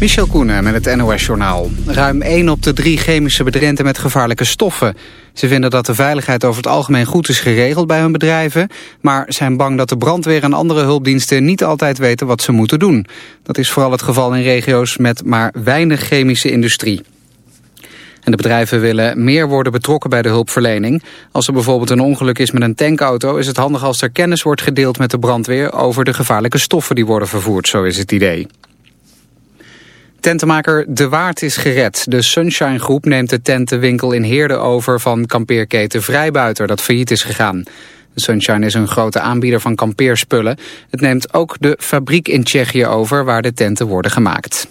Michel Koenen met het NOS-journaal. Ruim 1 op de 3 chemische bedrenten met gevaarlijke stoffen. Ze vinden dat de veiligheid over het algemeen goed is geregeld bij hun bedrijven... maar zijn bang dat de brandweer en andere hulpdiensten niet altijd weten wat ze moeten doen. Dat is vooral het geval in regio's met maar weinig chemische industrie. En de bedrijven willen meer worden betrokken bij de hulpverlening. Als er bijvoorbeeld een ongeluk is met een tankauto... is het handig als er kennis wordt gedeeld met de brandweer... over de gevaarlijke stoffen die worden vervoerd, zo is het idee. Tentenmaker De Waard is gered. De Sunshine Groep neemt de tentenwinkel in Heerde over van kampeerketen Vrijbuiter dat failliet is gegaan. Sunshine is een grote aanbieder van kampeerspullen. Het neemt ook de fabriek in Tsjechië over waar de tenten worden gemaakt.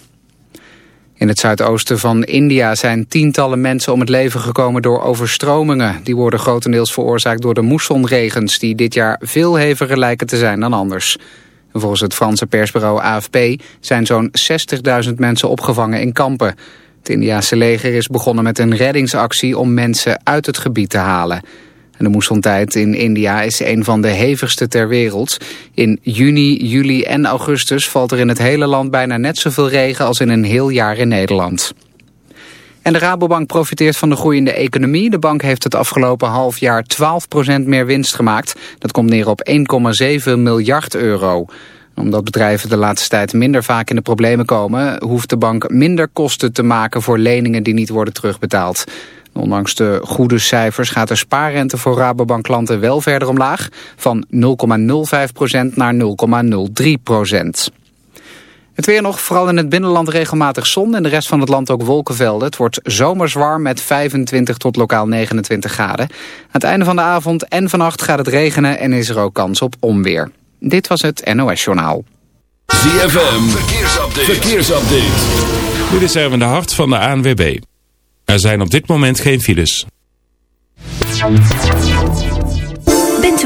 In het zuidoosten van India zijn tientallen mensen om het leven gekomen door overstromingen. Die worden grotendeels veroorzaakt door de moessonregens die dit jaar veel heviger lijken te zijn dan anders. Volgens het Franse persbureau AFP zijn zo'n 60.000 mensen opgevangen in kampen. Het Indiase leger is begonnen met een reddingsactie om mensen uit het gebied te halen. En de moessontijd in India is een van de hevigste ter wereld. In juni, juli en augustus valt er in het hele land bijna net zoveel regen als in een heel jaar in Nederland. En de Rabobank profiteert van de groeiende economie. De bank heeft het afgelopen half jaar 12% meer winst gemaakt. Dat komt neer op 1,7 miljard euro. Omdat bedrijven de laatste tijd minder vaak in de problemen komen... hoeft de bank minder kosten te maken voor leningen die niet worden terugbetaald. Ondanks de goede cijfers gaat de spaarrente voor Rabobank klanten wel verder omlaag... van 0,05% naar 0,03%. Het weer nog, vooral in het binnenland regelmatig zon... en de rest van het land ook wolkenvelden. Het wordt zomers warm met 25 tot lokaal 29 graden. Aan het einde van de avond en vannacht gaat het regenen... en is er ook kans op onweer. Dit was het NOS Journaal. ZFM, verkeersupdate. verkeersupdate. Dit is Erwin de Hart van de ANWB. Er zijn op dit moment geen files.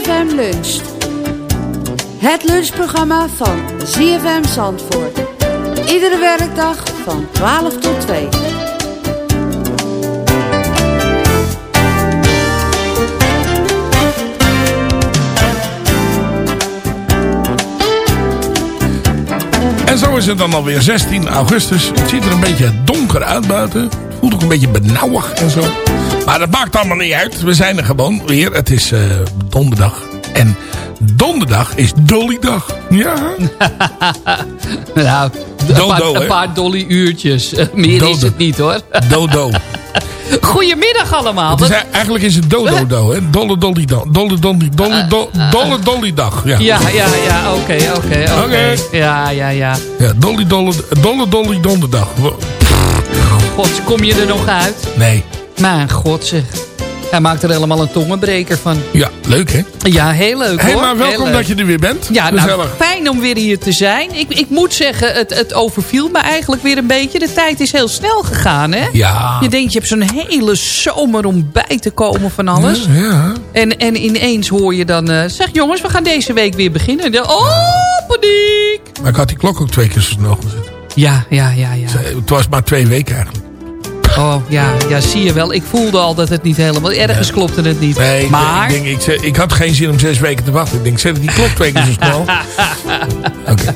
ZFM Luncht. Het lunchprogramma van ZFM Zandvoort. Iedere werkdag van 12 tot 2. En zo is het dan alweer 16 augustus. Het ziet er een beetje donker uit buiten. Voelt ook een beetje benauwig en zo. Maar dat maakt allemaal niet uit. We zijn er gewoon weer. Het is eh, donderdag. En donderdag is Dollydag. Ja. Nou, een, Dodo, paar, een paar dolly uurtjes. Eh, Meer is het niet hoor. Dodo. Goedemiddag allemaal. Is, eigenlijk is het dodo-do, hè? Dolle dolly dag. Dolle dolly, dolle, do- dolle dolly dag. Ja. Ja, ja, ja, oké, oké, oké. Ja, ja, ja. Ja, Dolly Dolle, Dolle Dolly Donderdag. God, kom je er nog uit? Nee. Mijn god zeg. Hij maakt er helemaal een tongenbreker van. Ja, leuk hè? Ja, heel leuk Hey, hoor. maar Heel welkom leuk. dat je er weer bent. Ja, nou, fijn om weer hier te zijn. Ik, ik moet zeggen, het, het overviel me eigenlijk weer een beetje. De tijd is heel snel gegaan, hè? Ja. Je denkt, je hebt zo'n hele zomer om bij te komen van alles. Ja. En, en ineens hoor je dan... eh, zeg jongens, we gaan deze week weer beginnen. De- oh, paniek! Maar ik had die klok ook twee keer zo snel gezet. Ja, ja, ja, ja. Het was maar twee weken eigenlijk. Oh, ja, ja, zie je wel. Ik voelde al dat het niet helemaal... Ergens klopte het niet. Nee, ik, maar... ik, denk, ik, ik had geen zin om zes weken te wachten. Ik denk, zet die klok twee keer zo snel. Oké.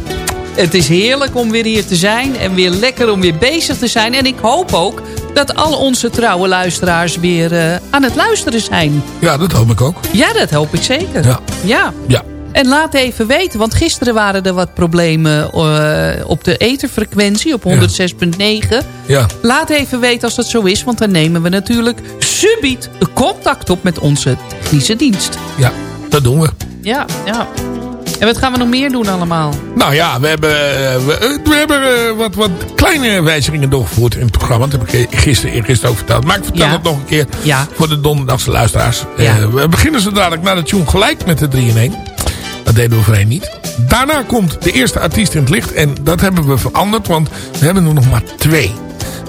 Het is heerlijk om weer hier te zijn. En weer lekker om weer bezig te zijn. En ik hoop ook dat al onze trouwe luisteraars weer eh, aan het luisteren zijn. Ja, dat hoop ik ook. Ja, dat hoop ik zeker. Ja. ja. Ja. En laat even weten, want gisteren waren er wat problemen eh, op de etherfrequentie op 106.9. Ja. Laat even weten als dat zo is, want dan nemen we natuurlijk subiet contact op met onze technische dienst. Ja, dat doen we. Ja, ja. En wat gaan we nog meer doen allemaal? Nou ja, we hebben, eh, we, eh, we hebben wat, wat kleine wijzigingen doorgevoerd in het programma. Dat heb ik gisteren, gisteren ook verteld. Maar ik vertel Ja. het nog een keer Ja. voor de donderdagse luisteraars. We beginnen zo dadelijk na de tune gelijk met de 3 in 1. Dat deden we voorheen niet. Daarna komt de eerste artiest in het licht. En dat hebben we veranderd, want we hebben er nog maar twee.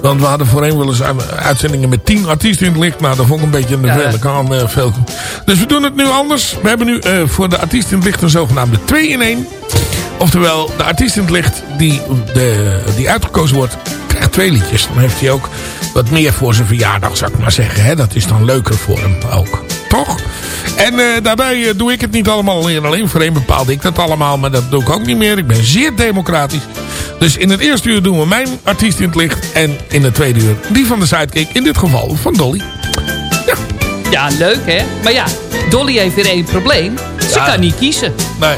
Want we hadden voorheen wel eens uitzendingen met tien artiesten in het licht. Nou, dat vond ik een beetje een Ja, kan eh, veel. Dus we doen het nu anders. We hebben nu eh, voor de artiest in het licht een zogenaamde 2 in 1. Oftewel, de artiest in het licht die, de, die uitgekozen wordt, krijgt twee liedjes. Dan heeft hij ook wat meer voor zijn verjaardag, zou ik maar zeggen. Hè? Dat is dan leuker voor hem ook. En eh, daarbij eh, doe ik het niet allemaal alleen. Alleen voorheen bepaalde ik dat allemaal, maar dat doe ik ook niet meer. Ik ben zeer democratisch. Dus in het eerste uur doen we mijn artiest in het licht. En in het tweede uur die van de Sidekick. In dit geval van Dolly. Ja, leuk hè? Maar ja, Dolly heeft weer één probleem. Ze Ja. kan niet kiezen. Nee.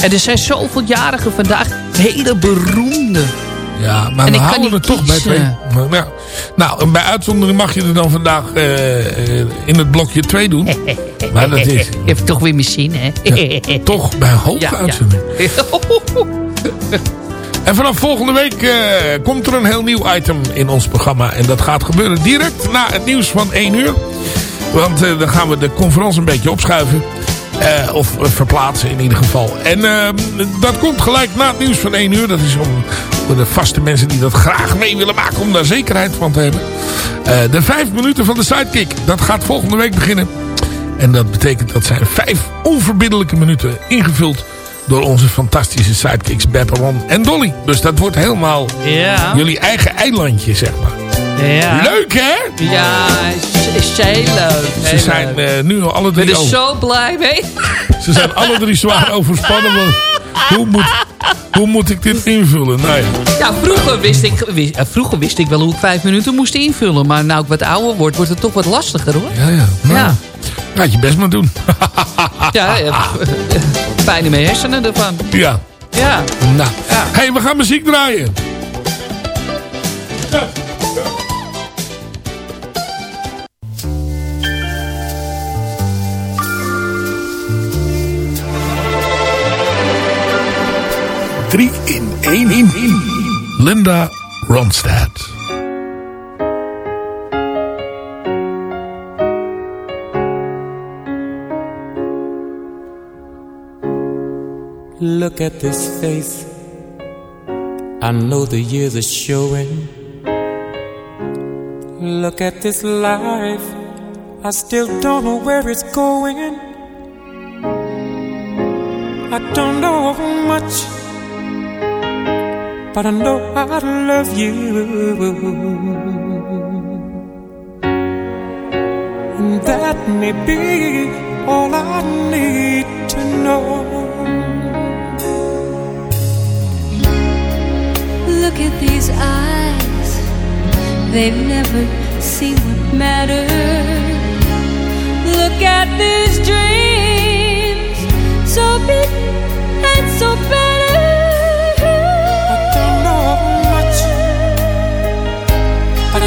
En er zijn zoveel jarigen vandaag. Hele beroemde. Ja, maar En we houden het toch bij twee. Nou, nou, en bij uitzondering mag je er dan vandaag eh, eh, in het blokje 2 doen. Maar dat is Heeft toch weer zin hè? ja, toch bij hoge Ja. En vanaf volgende week eh, komt er een heel nieuw item in ons programma. En dat gaat gebeuren direct na het nieuws van 1 uur. Want dan gaan we de conferentie een beetje opschuiven. Eh, of eh, verplaatsen in ieder geval. En eh, dat komt gelijk na het nieuws van 1 uur. Dat is om, voor de vaste mensen die dat graag mee willen maken. Om daar zekerheid van te hebben. Eh, de vijf minuten van de Sidekick. Dat gaat volgende week beginnen. En dat betekent dat zijn vijf onverbiddelijke minuten ingevuld door onze fantastische sidekicks Bepperon en Dolly. Dus dat wordt helemaal jullie eigen eilandje, zeg maar. Leuk, hè? Ja, is, heel leuk. Ze zijn eh, nu al alle Ik ben drie, er over, zo blij mee. ze zijn alle drie zwaar overspannen. want hoe, moet, hoe moet ik dit invullen? Nou ja. Ja, vroeger wist, ik, wist, eh, vroeger wist ik wel hoe ik vijf minuten moest invullen. Maar nou ik wat ouder word, wordt het toch wat lastiger hoor. Ja, ja. Nou, Ja. Laat je best maar doen. Ja, eh, pijn in mijn hersenen ervan. ja. Ja. Nou. Ja. hey, we gaan muziek draaien. Drie in één. Linda Ronstadt. Look at this face. I know the years are showing. Look at this life. I still don't know where it's going. I don't know much, but I know I love you. And that may be all I need to know. Look at these eyes, they've never seen what matters. Look at these dreams, so big and so better.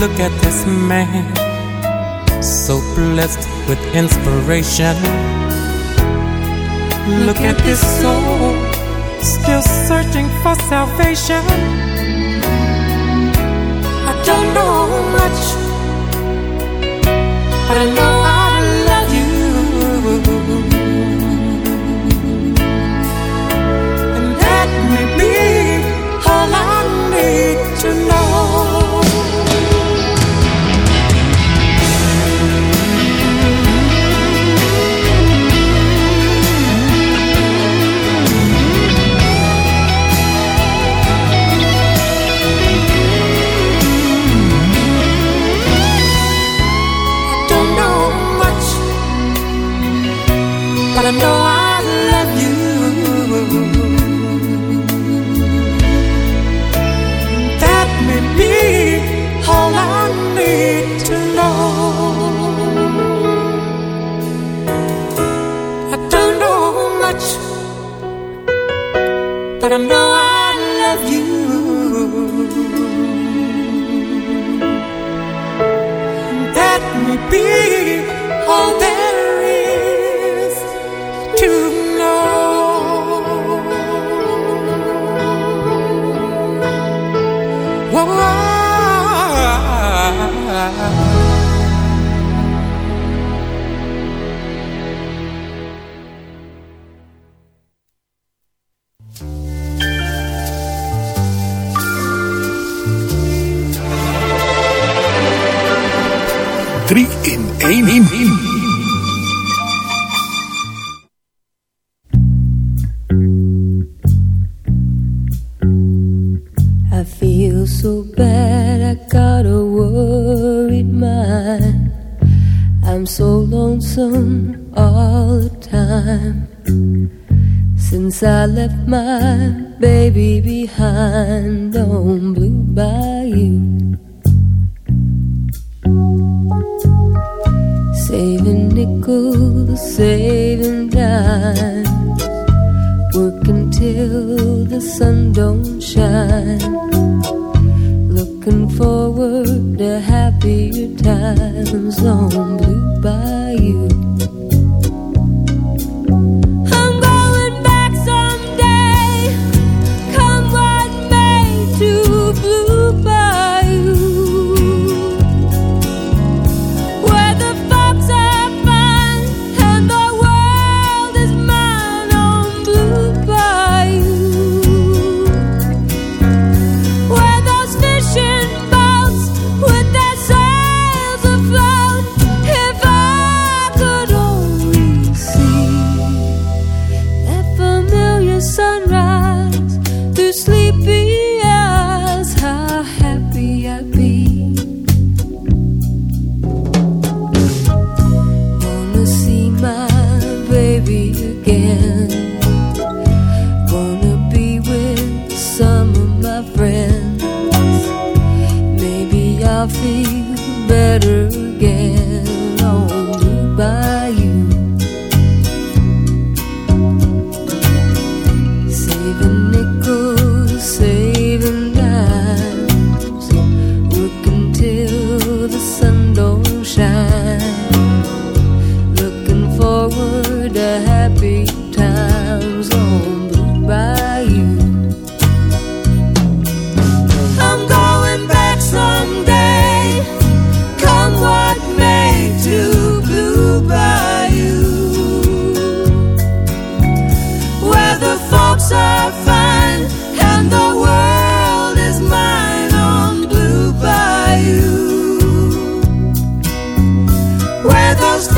Look at this man, so blessed with inspiration. Look, Look at, at this soul, still searching for salvation. I don't know much, but I know. need to know. Looking forward to happier times on Blue Bayou.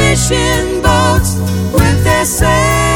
fishing boats with their sails.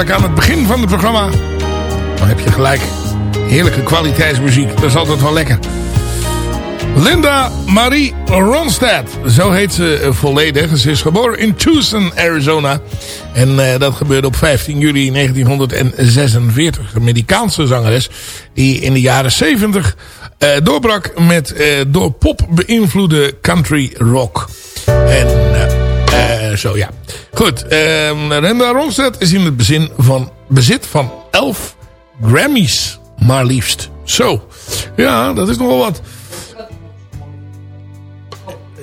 Heerlijk aan het begin van het programma. Dan heb je gelijk. Heerlijke kwaliteitsmuziek. Dat is altijd wel lekker. Linda Marie Ronstadt. Zo heet ze eh, volledig. Ze is geboren in Tucson, Arizona. En eh, dat gebeurde op 15 juli 1946. Een Amerikaanse zangeres die in de jaren 70 eh, doorbrak met door pop beïnvloede country rock. En zo ja. Goed, eh, Linda Ronstadt is in het bezin van, bezit van 11 Grammys. Maar liefst. Zo. Ja, dat is nogal wat.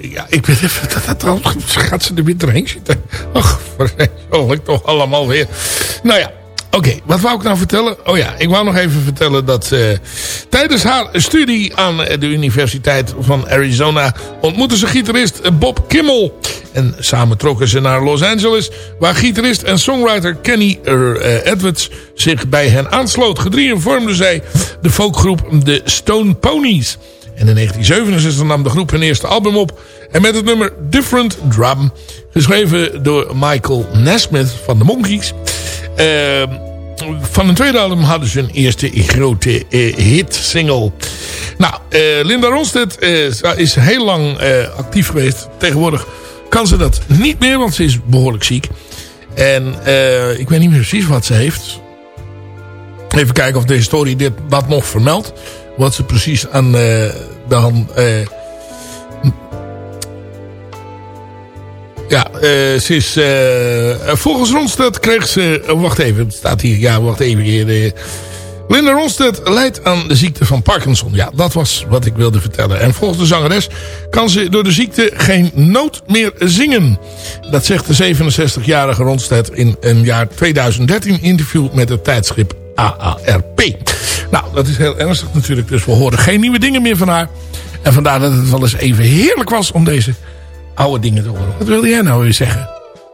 Ja, ik ben even... Dat, dat, gaat ze er weer doorheen zitten? Ach, vreselijk toch allemaal weer. Nou ja, oké. wat wou ik nou vertellen? Oh ja, ik wou nog even vertellen dat... eh, tijdens haar studie aan de Universiteit van Arizona... ontmoette ze gitarist Bob Kimmel. En samen trokken ze naar Los Angeles... waar gitarist en songwriter Kenny eh, Edwards zich bij hen aansloot. Gedrieën vormden zij de folkgroep The Stone Ponies... En in 1967 nam de groep hun eerste album op. En met het nummer Different Drum. Geschreven door Michael Nesmith van de Monkees. Uh, van hun tweede album hadden ze een eerste grote uh, hit single. Nou, uh, Linda Ronstedt is heel lang actief geweest. Tegenwoordig kan ze dat niet meer, want ze is behoorlijk ziek. En ik weet niet meer precies wat ze heeft. Even kijken of de historie dit, dat nog vermeldt wat ze precies aan uh, Ja, eh, ze is... eh, volgens Ronstedt kreeg ze... oh, wacht even, het staat hier. Ja, wacht even. Hier, eh, Linda Ronstedt lijdt aan de ziekte van Parkinson. Ja, dat was wat ik wilde vertellen. En volgens de zangeres kan ze door de ziekte geen noot meer zingen. Dat zegt de 67-jarige Ronstedt in een jaar 2013 interview met het tijdschrift AARP. Nou, dat is heel ernstig natuurlijk. Dus we horen geen nieuwe dingen meer van haar. En vandaar dat het wel eens even heerlijk was om deze oude dingen te horen. Wat wilde jij nou weer zeggen?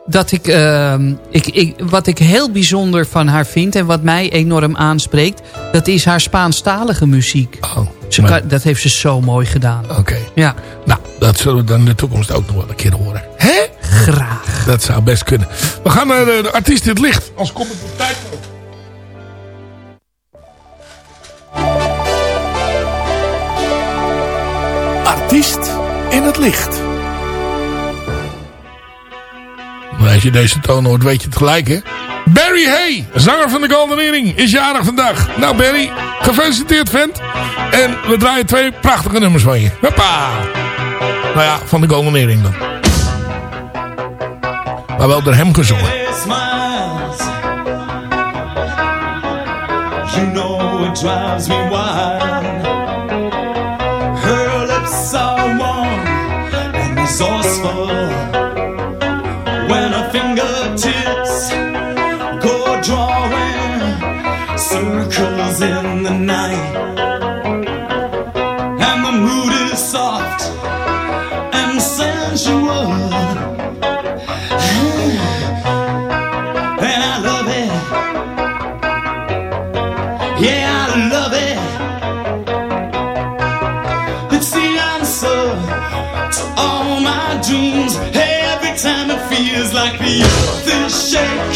Dat ik, ehm, ik, ik, wat ik heel bijzonder van haar vind en wat mij enorm aanspreekt... dat is haar Spaanstalige muziek. Oh, Ze maar- kan- dat heeft ze zo mooi gedaan. Oké. Ja, Nou, dat zullen we dan in de toekomst ook nog wel een keer horen. Hè? graag. Dat zou best kunnen. We gaan naar de, de artiest in het licht. Als komt het op tijd. Artiest in het licht. Als je deze toon hoort, weet je het gelijk, hè? Barry Hay, zanger van de Golden Earring, is jarig vandaag. Nou, Barry, gefeliciteerd, vent. En we draaien twee prachtige nummers van je. Hoppa! Nou ja, van de Golden Earring dan. Maar wel door hem gezongen. You know it drives me wild.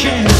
chance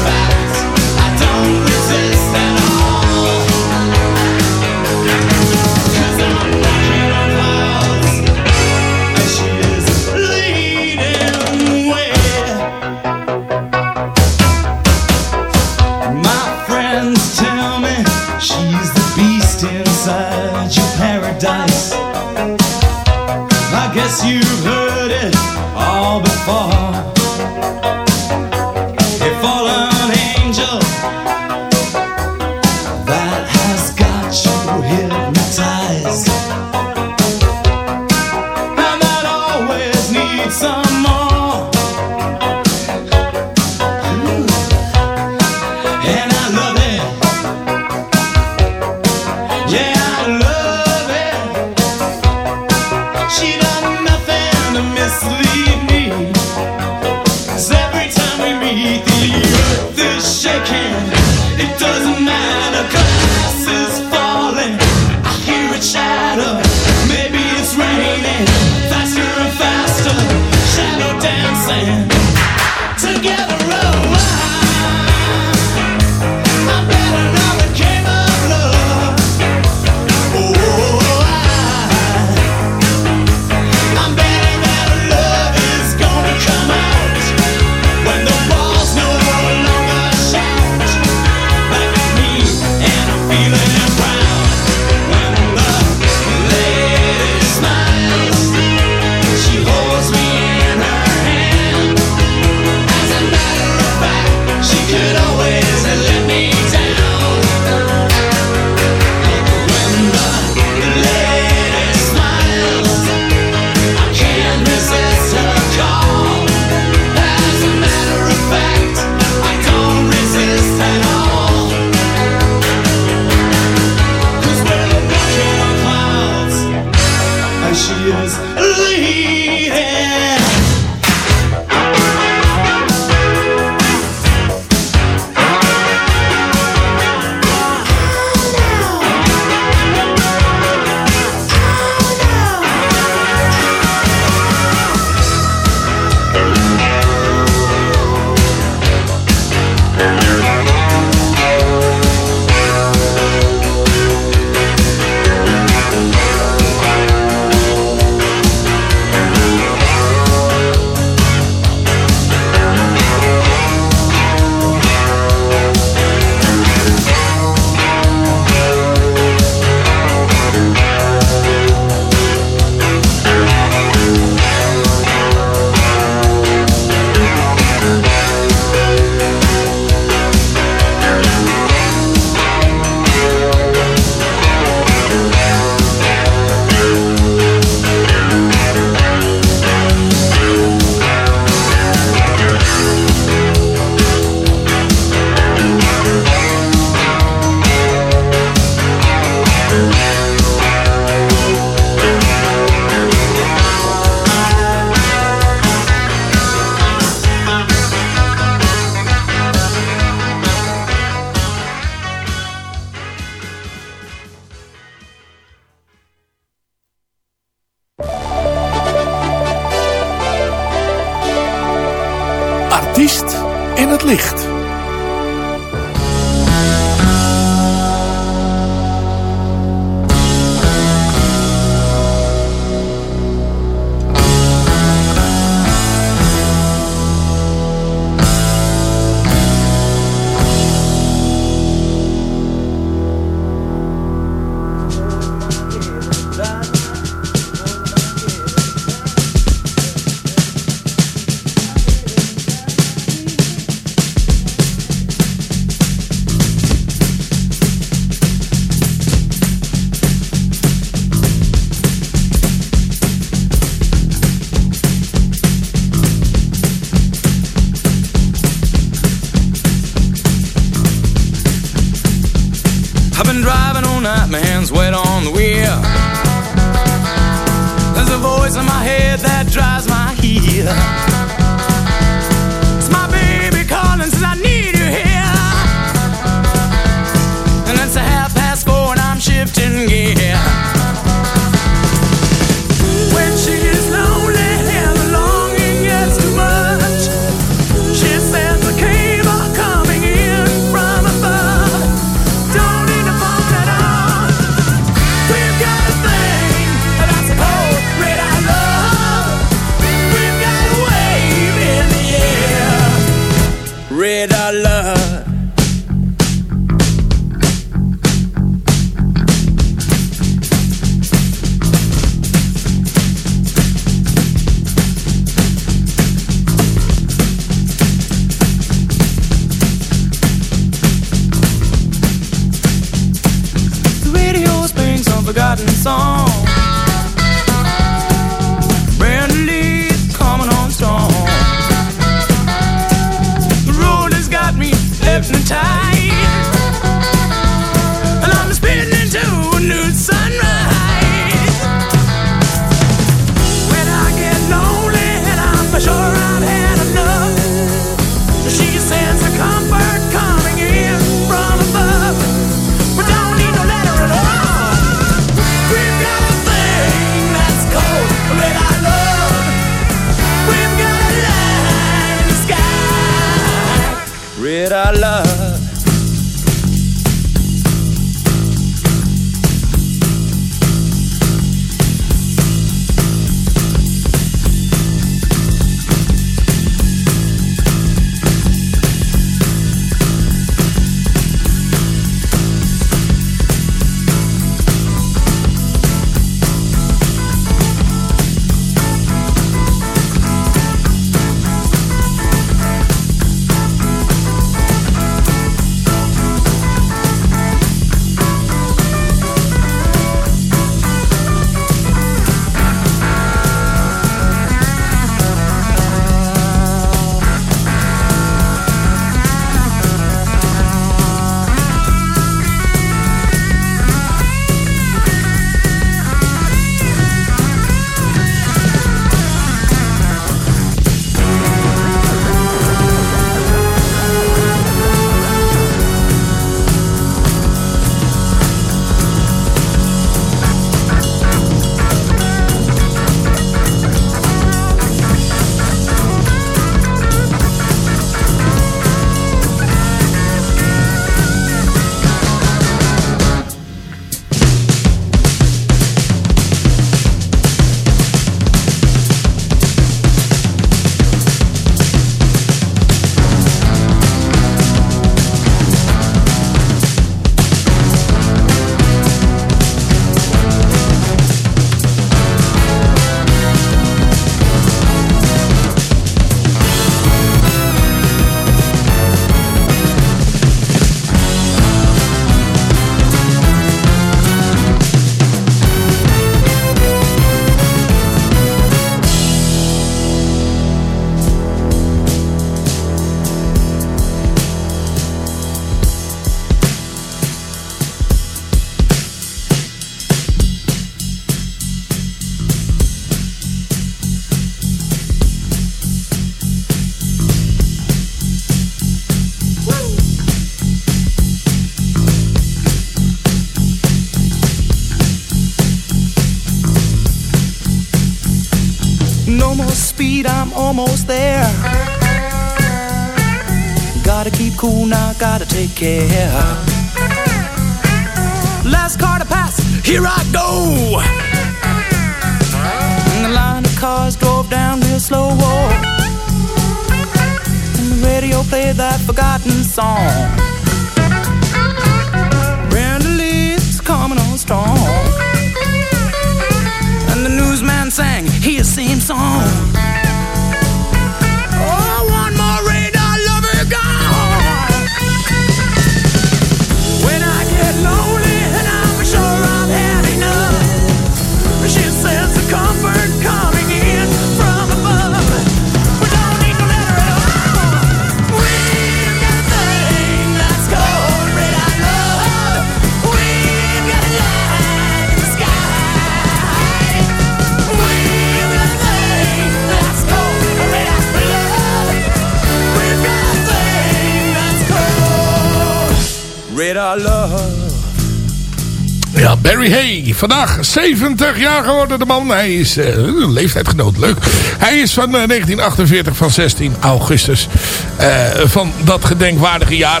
Barry Hay. Vandaag 70 jaar geworden de man. Hij is eh, een leeftijdgenoot. Leuk. Hij is van eh, 1948 van 16 augustus. eh, van dat gedenkwaardige jaar.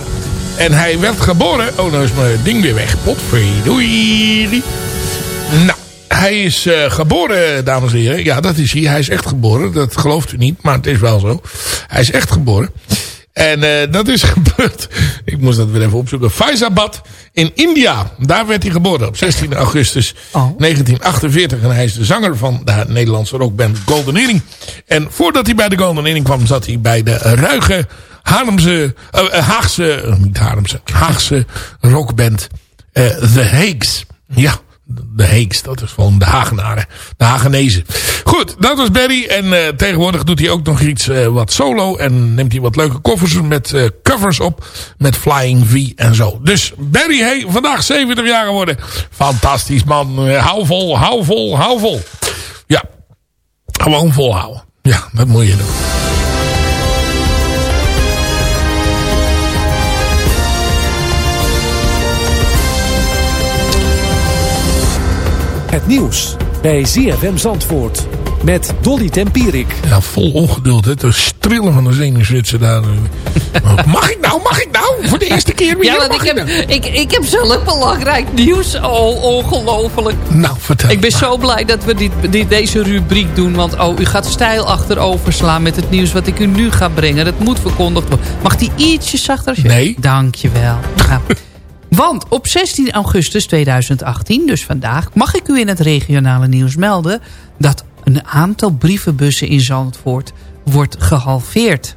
En hij werd geboren... Oh, nou is mijn ding weer weg. Potverdorie. Nou, hij is eh, geboren, dames en heren. Ja, dat is hij. Hij is echt geboren. Dat gelooft u niet, maar het is wel zo. Hij is echt geboren. En eh, dat is gebeurd. Ik moest dat weer even opzoeken. Faizabad in India. Daar werd hij geboren op 16 augustus 1948. En hij is de zanger van de Nederlandse rockband Golden Earring. En voordat hij bij de Golden Earring kwam, zat hij bij de ruige Haarlemse, eh, Haagse, niet Haarlemse, Haagse rockband The Hagues. Ja, de Heeks, dat is gewoon de Hagenaren. De Hagenezen. Goed, dat was Barry. En eh, tegenwoordig doet hij ook nog iets eh, wat solo. En neemt hij wat leuke koffers met eh, covers op. Met Flying V en zo. Dus Barry, hey, vandaag 70 jaar geworden. Fantastisch man. Hou vol, hou vol, hou vol. Ja, gewoon volhouden. Ja, dat moet je doen. Het nieuws bij ZFM Zandvoort met Dolly Tempierik. Ja, vol ongeduld. hè. Het strillen van de zenuwzwitser daar. mag ik nou, mag ik nou? Voor de eerste keer weer. Ja, want ik heb, nou? ik, ik heb zelf belangrijk nieuws. Oh, ongelooflijk. Nou, vertel. Ik ben zo blij dat we dit, dit, deze rubriek doen. Want oh, u gaat stijl achterover slaan met het nieuws wat ik u nu ga brengen. Dat moet verkondigd worden. Mag die ietsje zachter? Als je... Nee. Dankjewel. Ja. Want op 16 augustus 2018, dus vandaag... mag ik u in het regionale nieuws melden... dat een aantal brievenbussen in Zandvoort wordt gehalveerd.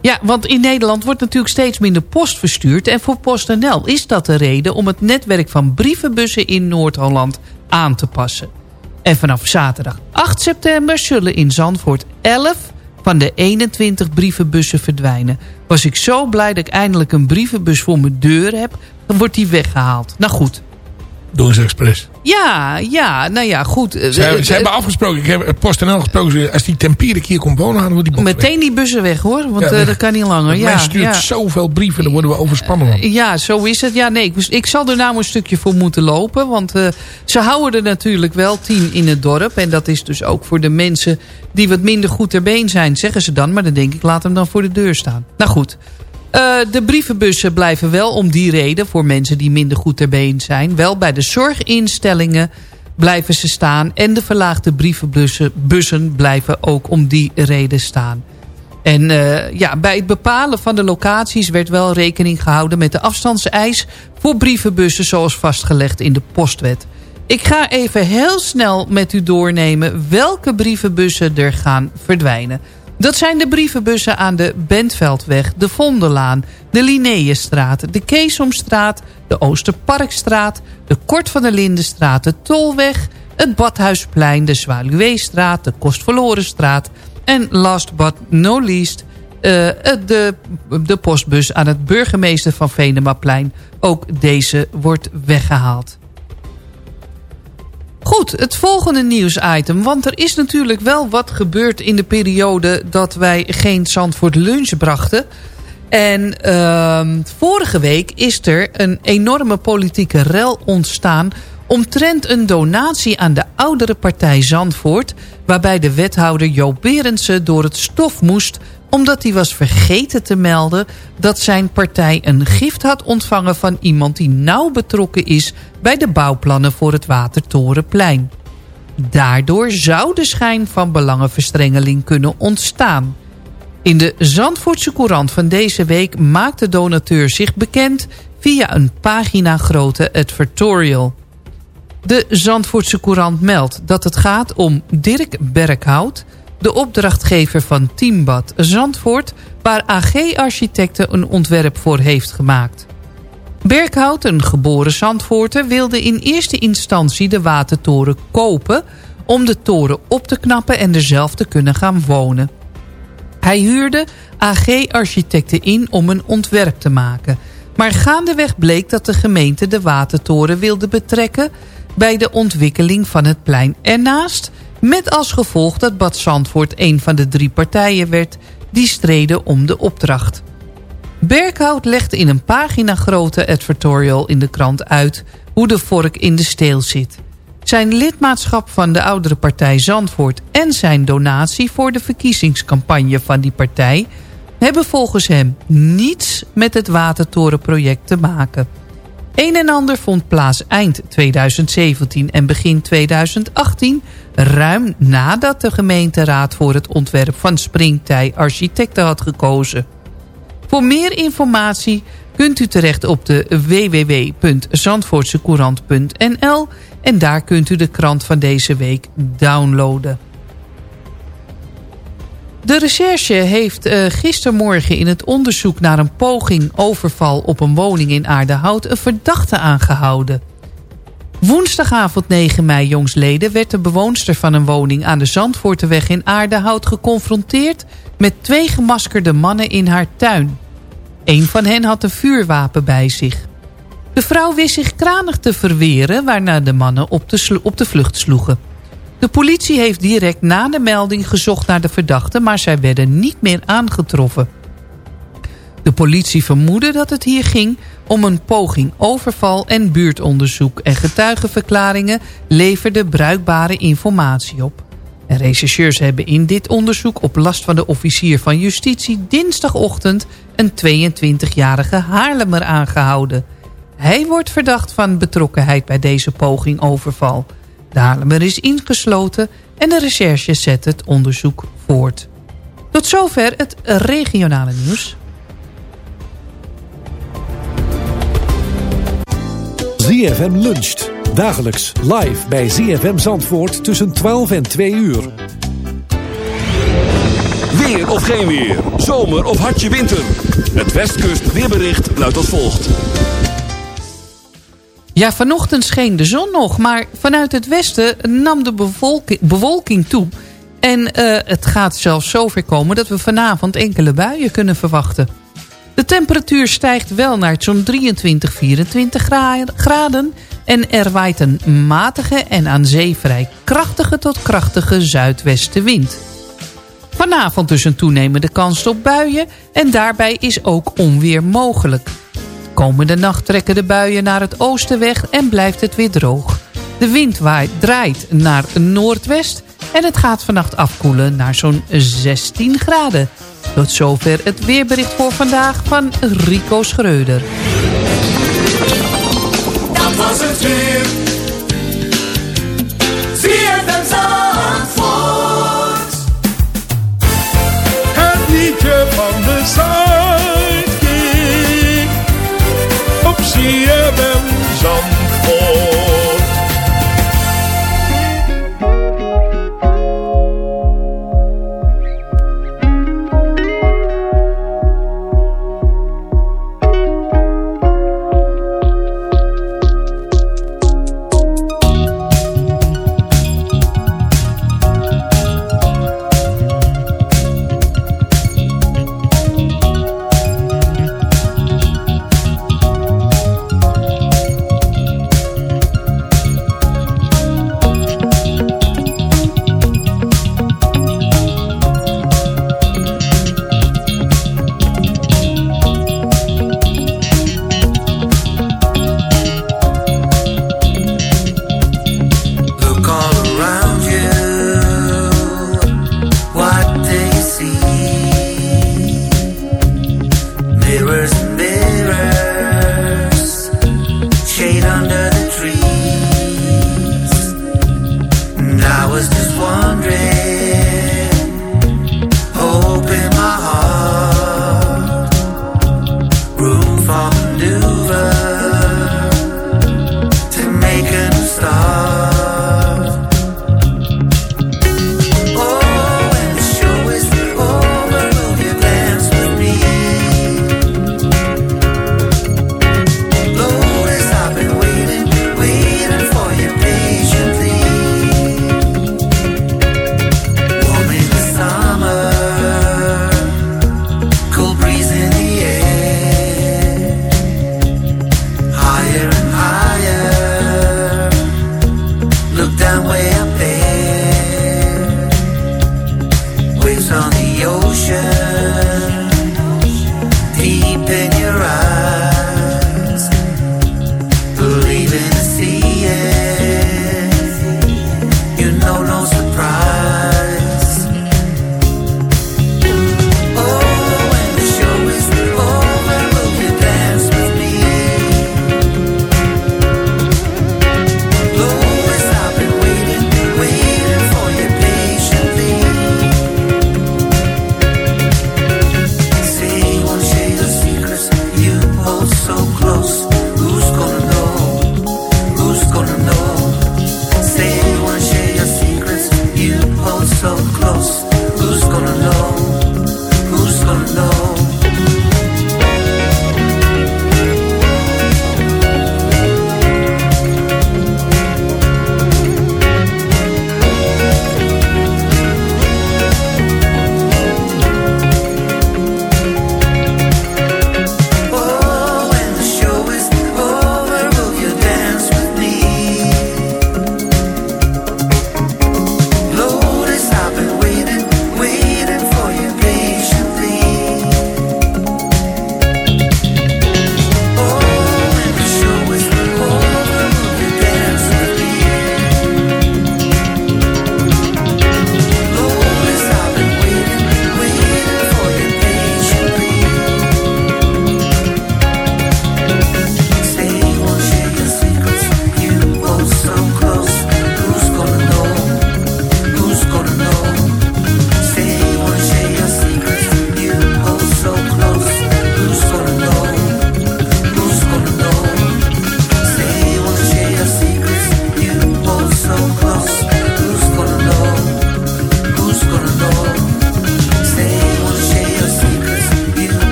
Ja, want in Nederland wordt natuurlijk steeds minder post verstuurd... en voor PostNL is dat de reden om het netwerk van brievenbussen in Noord-Holland aan te passen. En vanaf zaterdag 8 september zullen in Zandvoort 11 van de 21 brievenbussen verdwijnen. Was ik zo blij dat ik eindelijk een brievenbus voor mijn deur heb... dan wordt die weggehaald. Nou goed. Doen ze expres. Ja, ja, nou ja, goed. Ze, hebben- ze hebben afgesproken, ik heb het PostNL gesproken. Als die Tempierik hier komt wonen, halen we die box weg. Meteen die bussen weg hoor, want Ja, eh, weg. dat kan niet langer. Ja, men stuurt ja. zoveel brieven, dan worden we overspannen. van. Ja, zo is het. Ja, nee, ik, ik zal er nou een stukje voor moeten lopen. Want eh, ze houden er natuurlijk wel tien in het dorp. En dat is dus ook voor de mensen die wat minder goed ter been zijn, zeggen ze dan. Maar dan denk ik, laat hem dan voor de deur staan. Nou goed. Eh, de brievenbussen blijven wel om die reden, voor mensen die minder goed ter been zijn... wel bij de zorginstellingen blijven ze staan. En de verlaagde brievenbussen bussen blijven ook om die reden staan. En eh, ja, bij het bepalen van de locaties werd wel rekening gehouden met de afstandseis voor brievenbussen zoals vastgelegd in de postwet. Ik ga even heel snel met u doornemen welke brievenbussen er gaan verdwijnen. Dat zijn de brievenbussen aan de Bentveldweg, de Vondelaan, de Linnaeusstraat, de Keesomstraat, de Oosterparkstraat, de Kort van der Lindenstraat, de Tolweg, het Badhuisplein, de Zwaluweestraat, de Kostverlorenstraat en last but no least eh, de, de postbus aan het burgemeester van Venemaplein. Ook deze wordt weggehaald. Goed, het volgende nieuwsitem. Want er is natuurlijk wel wat gebeurd in de periode dat wij geen Zandvoort lunch brachten. En ehm, vorige week is er een enorme politieke rel ontstaan omtrent een donatie aan de oudere partij Zandvoort... waarbij de wethouder Joop Berendsen door het stof moest... omdat hij was vergeten te melden dat zijn partij een gift had ontvangen... van iemand die nauw betrokken is bij de bouwplannen voor het Watertorenplein. Daardoor zou de schijn van belangenverstrengeling kunnen ontstaan... In de Zandvoortse Courant van deze week maakt de donateur zich bekend via een pagina grote advertorial. De Zandvoortse Courant meldt dat het gaat om Dirk Berkhout... de opdrachtgever van Teambad Zandvoort... waar AG Architecten een ontwerp voor heeft gemaakt. Berkhout, een geboren Zandvoorter, wilde in eerste instantie de watertoren kopen... om de toren op te knappen en er zelf te kunnen gaan wonen. Hij huurde AG-architecten in om een ontwerp te maken. Maar gaandeweg bleek dat de gemeente de watertoren wilde betrekken... bij de ontwikkeling van het plein ernaast... met als gevolg dat Bad Zandvoort een van de drie partijen werd... die streden om de opdracht. Berkhout legde in een pagina grote advertorial in de krant uit... hoe de vork in de steel zit. Zijn lidmaatschap van de oudere partij Zandvoort... en zijn donatie voor de verkiezingscampagne van die partij... hebben volgens hem niets met het Watertorenproject te maken. Een en ander vond plaats eind 2017 en begin 2018... ruim nadat de gemeenteraad voor het ontwerp van Springtij architecten had gekozen. Voor meer informatie kunt u terecht op de www.zandvoortsecourant.nl en daar kunt u de krant van deze week downloaden. De recherche heeft uh, gistermorgen in het onderzoek naar een poging overval op een woning in Aardehout een verdachte aangehouden. Woensdagavond 9 mei jongsleden werd de bewoonster van een woning aan de Zandvoorteweg in Aardehout geconfronteerd met twee gemaskerde mannen in haar tuin. Een van hen had een vuurwapen bij zich. De vrouw wist zich kranig te verweren waarna de mannen op de vlucht sloegen. De politie heeft direct na de melding gezocht naar de verdachten... maar zij werden niet meer aangetroffen. De politie vermoedde dat het hier ging om een poging overval en buurtonderzoek... en getuigenverklaringen leverden bruikbare informatie op. En rechercheurs hebben in dit onderzoek op last van de officier van justitie... dinsdagochtend een 22-jarige Haarlemmer aangehouden. Hij wordt verdacht van betrokkenheid bij deze poging overval. De Haarlemmer is ingesloten en de recherche zet het onderzoek voort. Tot zover het regionale nieuws. ZFM luncht. Dagelijks live bij ZFM Zandvoort tussen 12 en 2 uur. Weer of geen weer. Zomer of hartje winter. Het Westkust weerbericht luidt als volgt. Ja, vanochtend scheen de zon nog, maar vanuit het westen nam de bewolking toe. En uh, het gaat zelfs zover komen dat we vanavond enkele buien kunnen verwachten. De temperatuur stijgt wel naar zo'n 23, 24 graden... en er waait een matige en aan zee vrij krachtige tot krachtige zuidwestenwind. Vanavond dus een toenemende kans op buien en daarbij is ook onweer mogelijk. Komende nacht trekken de buien naar het oosten weg en blijft het weer droog. De wind waait, draait naar noordwest en het gaat vannacht afkoelen naar zo'n 16 graden. Tot zover het weerbericht voor vandaag van Rico Schreuder. Dat was het weer. CFM Zandvoort.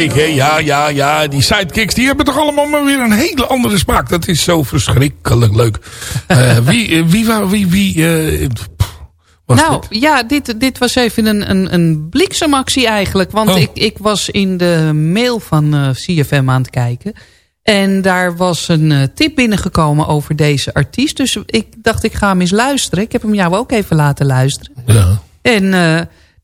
Sidekick, hè? Ja, ja, ja. Die sidekicks, die hebben toch allemaal maar weer een hele andere smaak. Dat is zo verschrikkelijk leuk. Eh, wie, eh, wie, wie, wie, wie eh, was nou, dit? ja, dit, dit was even een, een, een bliksemactie eigenlijk. Want Oh. ik, ik was in de mail van CFM aan het kijken. En daar was een tip binnengekomen over deze artiest. Dus ik dacht, ik ga hem eens luisteren. Ik heb hem jou ook even laten luisteren. Ja. En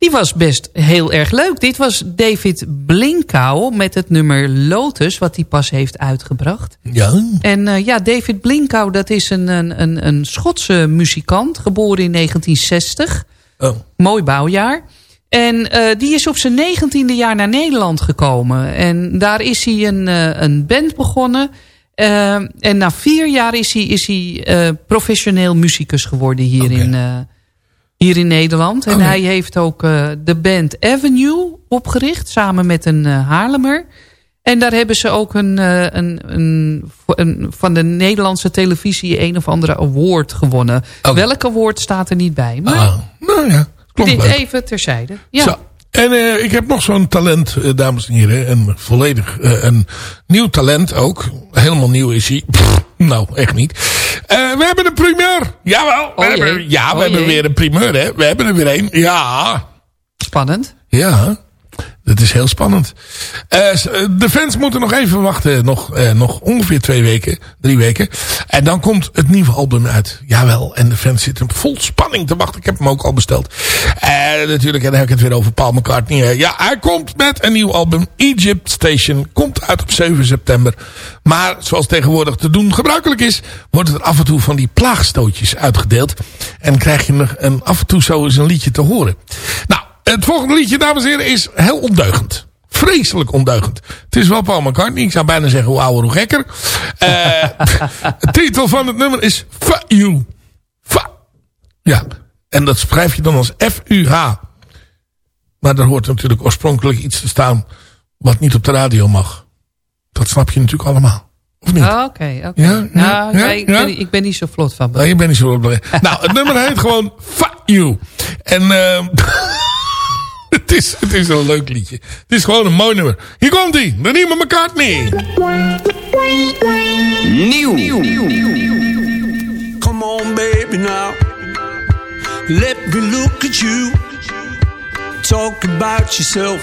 die was best heel erg leuk. Dit was David Blinkau met het nummer Lotus, wat hij pas heeft uitgebracht. Ja. En eh, ja, David Blinkau, dat is een, een, een, Schotse muzikant, geboren in 1960. Oh. Mooi bouwjaar. En eh, die is op zijn negentiende jaar naar Nederland gekomen. En daar is hij een, eh, een band begonnen. En na vier jaar is hij, is hij professioneel muzikus geworden hier, in, hier in Nederland. En Oké. hij heeft ook eh, de band Avenue opgericht, samen met een eh, Haarlemmer. En daar hebben ze ook een, eh, een, een, een, van de Nederlandse televisie een of andere award gewonnen. Oké. Welk award staat er niet bij? Maar Ah, nou ja, dit leuk. even terzijde. Ja. Zo. En eh, ik heb nog zo'n talent, eh, dames en heren. Een volledig eh, een nieuw talent ook. Helemaal nieuw is hij. Pff, nou, echt niet. We hebben een primeur. Jawel. We Oh hebben, ja, we Oh hebben jee. weer een primeur, hè. We hebben er weer een. Ja. Spannend. Ja. Dat is heel spannend. Eh, eh, de fans moeten nog even wachten. Nog, eh, nog ongeveer twee weken. Drie weken. En dan komt het nieuwe album uit. Jawel. En de fans zitten vol spanning te wachten. Ik heb hem ook al besteld. Eh, natuurlijk. En dan heb ik het weer over Paul McCartney. Eh, ja, hij komt met een nieuw album. Egypt Station. Komt uit op 7 september. Maar zoals tegenwoordig te doen gebruikelijk is. Wordt er af en toe van die plaagstootjes uitgedeeld. En krijg je nog een, af en toe zo eens een liedje te horen. Nou. Het volgende liedje, dames en heren, is heel ondeugend. Vreselijk ondeugend. Het is wel Paul McCartney. Ik zou bijna zeggen hoe ouder, hoe gekker. Eh, de titel van het nummer is Fuck You. Fa. Ja. En dat schrijf je dan als F-U-H. Maar er hoort natuurlijk oorspronkelijk iets te staan wat niet op de radio mag. Dat snap je natuurlijk allemaal. Of niet? Ah, Oké, oké. Ja, ja, nou, ja, ik, ja. Ben, ik ben niet zo vlot van. Nee, je bent niet zo blij. nou, het nummer heet gewoon Fuck You. En ehm het, is, het is een leuk liedje. Het is gewoon een mooi nummer. Hier komt ie, de nieuwe McCartney. Come on, baby, now. Let me look at you. Talk about yourself.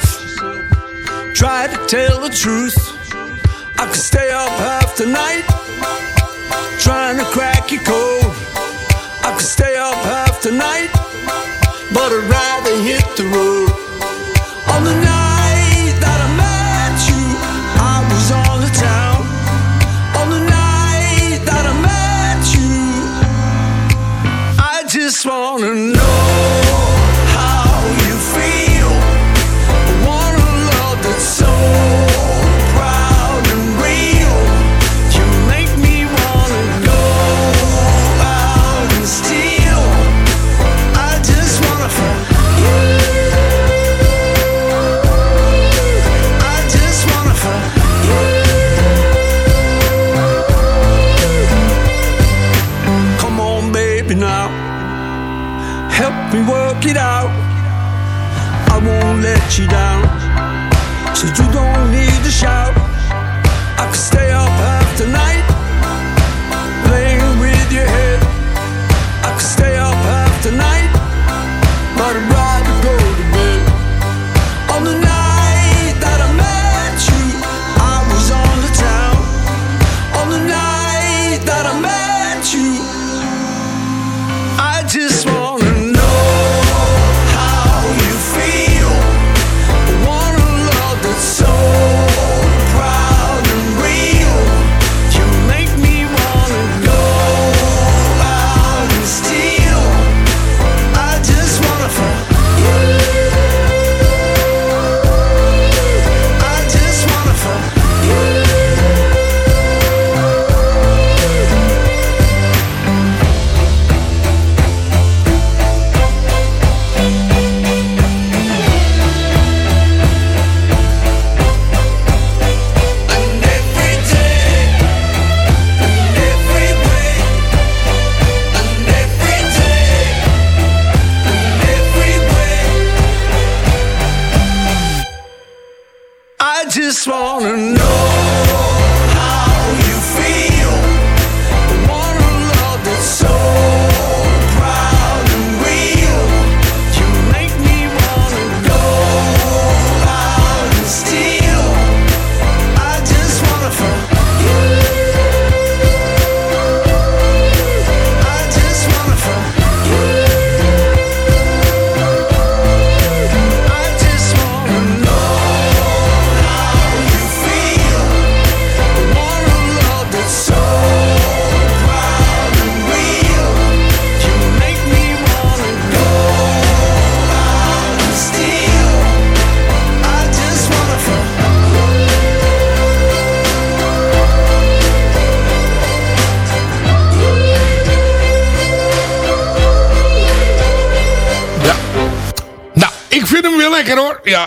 Try to tell the truth. I could stay up half the night. Trying to crack your code. I could stay up half the night. But I'd rather hit the road. Wanna know you down. So you don't need to shout. I could stay up half the night. Playing with your head. I could stay up half the night. But I'd rather go to bed. On the night that I met you, I was on the town. On the night that I met you, I just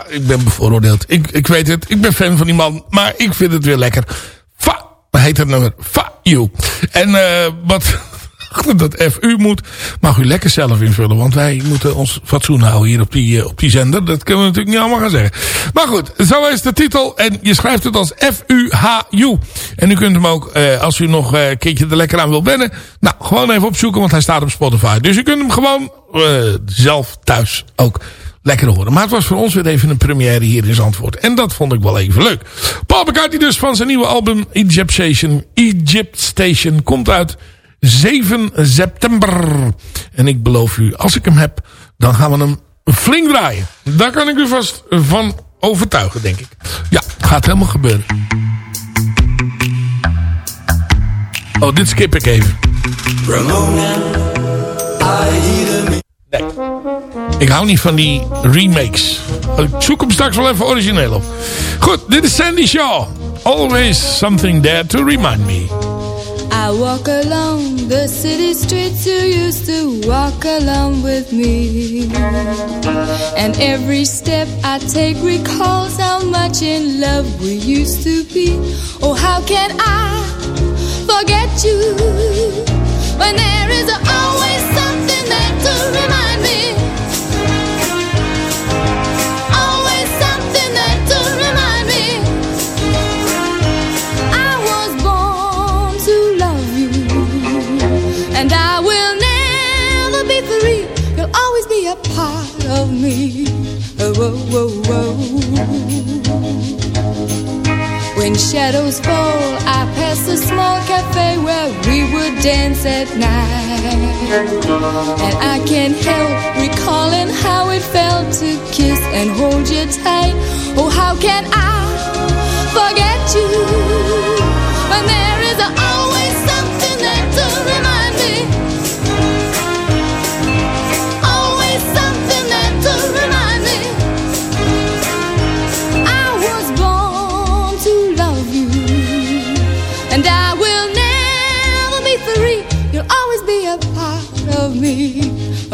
Ik ben bevooroordeeld. Ik, ik weet het. Ik ben fan van die man. Maar ik vind het weer lekker. Fa, heet het nummer. Fa you. En eh wat achter dat FU moet, mag u lekker zelf invullen. Want wij moeten ons fatsoen houden hier op die, eh, op die zender. Dat kunnen we natuurlijk niet allemaal gaan zeggen. Maar goed, zo is de titel. En je schrijft het als F-U-H-U. En u kunt hem ook, eh, als u nog een keertje er lekker aan wil wennen. Nou, gewoon even opzoeken, want hij staat op Spotify. Dus u kunt hem gewoon zelf thuis ook lekker horen. Maar het was voor ons weer even een première hier in Zandvoort. En dat vond ik wel even leuk. Paul McCartney dus van zijn nieuwe album Egypt Station. Egypt Station komt uit 7 september. En ik beloof u, als ik hem heb, dan gaan we hem flink draaien. Daar kan ik u vast van overtuigen, denk ik. Ja, gaat helemaal gebeuren. Oh, dit skip ik even. Nee. Ik hou niet van die remakes. Ik zoek hem straks wel even origineel op. Goed, dit is Sandy Shaw. Always something there to remind me. I walk along the city streets you used to walk along with me. And every step I take recalls how much in love we used to be. Oh, how can I forget you when there is always something there to remind me? Me. Oh, oh, oh, oh. When shadows fall, I pass a small cafe where we would dance at night. And I can't help recalling how it felt to kiss and hold you tight. Oh, how can I forget you when there is always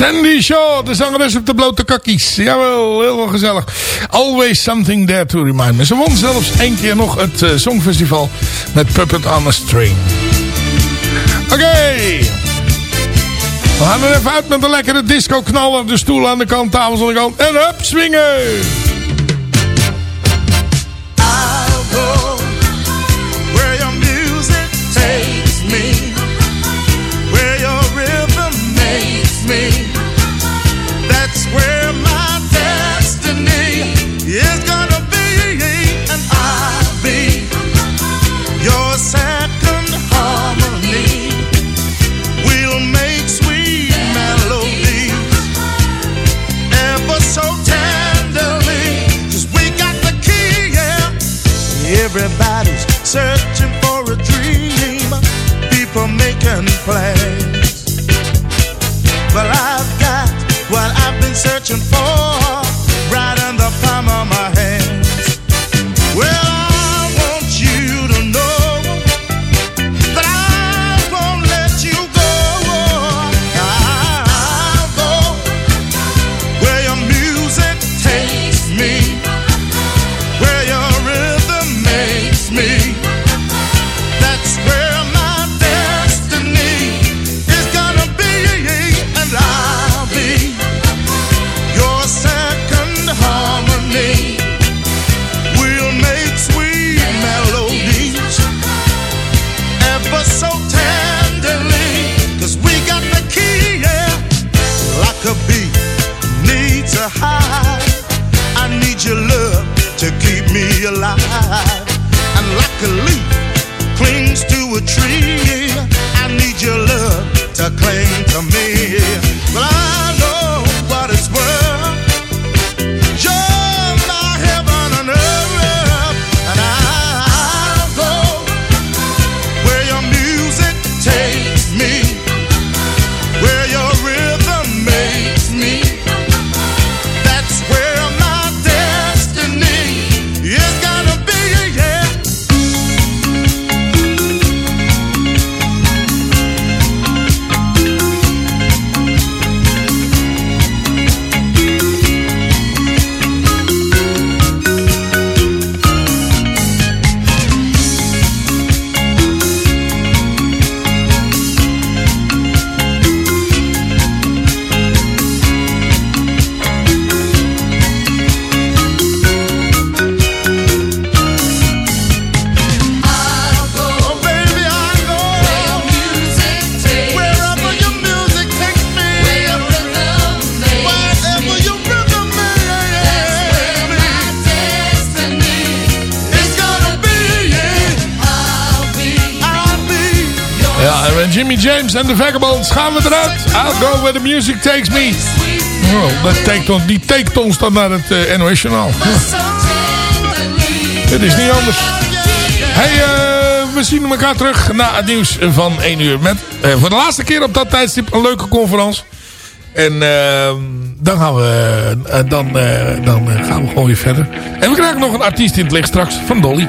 Sandy Shaw, de zangeres op de blote kakkies. Jawel, heel wel gezellig. Always something there to remind me. Ze won zelfs één keer nog het eh, Songfestival met Puppet on a String. Oké. We gaan er even uit met een lekkere disco knaller. De stoel aan de kant, tafels aan de kant. En hup, swingen! Gaan we eruit. I'll go where the music takes me. Ons, die takes ons dan naar het eh, NOS. Het is niet anders. Hey, eh, we zien elkaar terug na het nieuws van 1 uur. Met eh, voor de laatste keer op dat tijdstip een leuke conferentie. En eh, dan, gaan we, dan, dan gaan we gewoon weer verder. En we krijgen nog een artiest in het licht straks van Dolly.